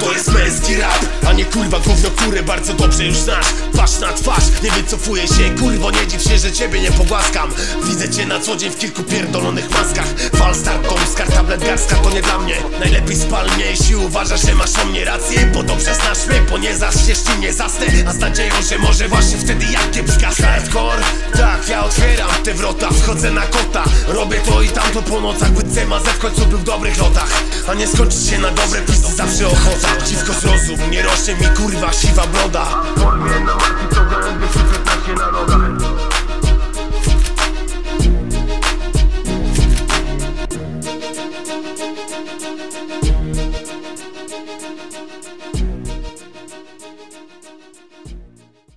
To jest męski rap, a nie kurwa gówno, które bardzo dobrze już znasz. Twarz na twarz, nie wycofuję się, kurwo nie dziw się, że ciebie nie pogłaskam. Widzę cię na co dzień w kilku pierdolonych maskach. Falstart, Tomskar, tablet, to nie dla mnie. Najlepiej spal mnie, jeśli uważasz, że masz o mnie rację. Bo dobrze znasz mnie, bo nie zaszczesz ci nie zasnę. A z nadzieją, że może właśnie wtedy jak kiepska hardcore? Tak, ja otwieram te wrota, wchodzę na kota. Robię to i tamto po nocach, by CMZ w końcu był w dobrych lotach. A nie skończyć się na dobre pisy, zawsze ochota. Dziwko zrozum, nie rośnie Rośnie mi kurwa siwa broda Formie na łatwi co gołębie szyfry pasie